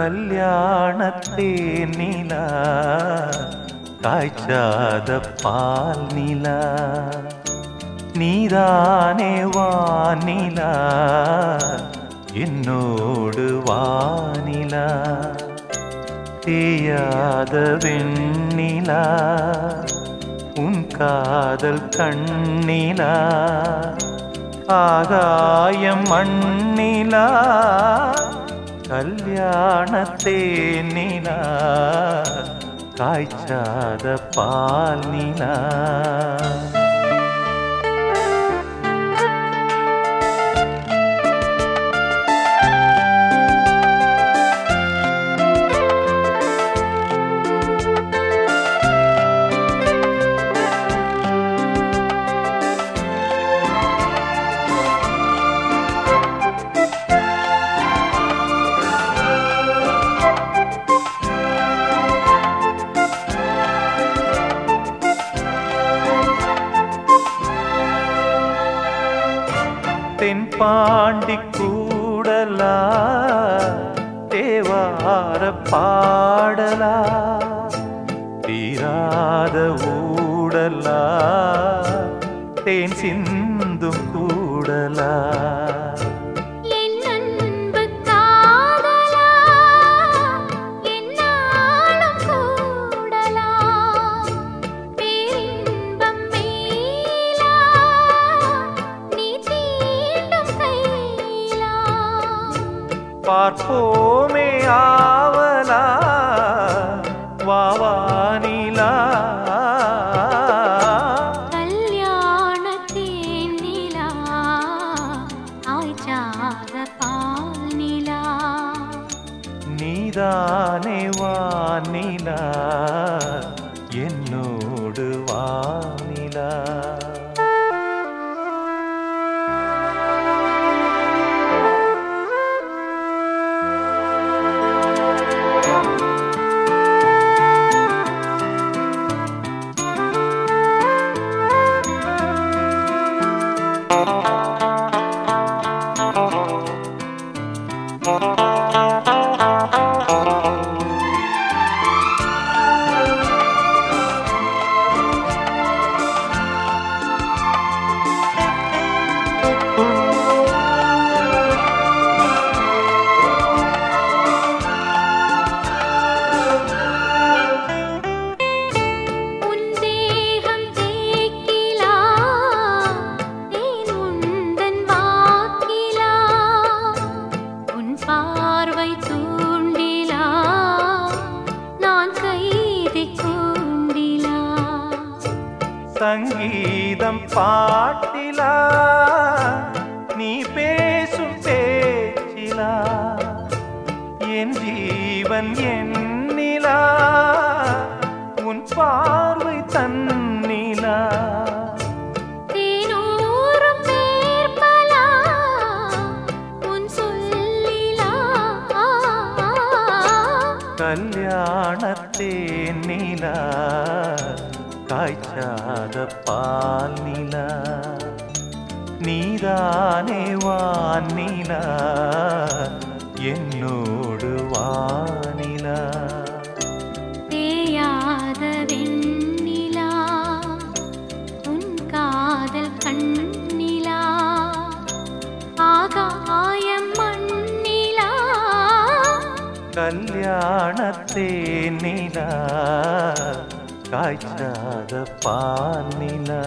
கல்யாணத்தே நிலா காய்ச்சாத பால் நிலா நீதானே வானிலா என்னோடு வானிலா தேயாத வெண்ணிலா உன் காதல் கண்ணிலா ஆகாயம் மண்ணிலா கல்யாணத்தே நிலா காய்ச்சாத பாண்டி கூடலா தேவார பாடலா தீராத ஊடலா தேன் சிந்தும் பார்ப்போமே ஆவலா வாவானிலா நீதானே வானிலா என்னோடு வானிலா சங்கீதம் பாட்டிலா நீ பேசும் பேச்சிலா என் ஜீவன் எண்ணிலா உன் பார்வை தன்னிலா. கல்யாணத்தே நிலா. காய்ச்சாத பால் நிலா. நீதானே வானிலா என்னோடு வானிலா தேயாத வெண்ணிலா உன் காதல் கண்ணிலா ஆகாயம் மண்ணிலா கல்யாணத்தே நிலா. காய்ச்சாத பால் நிலா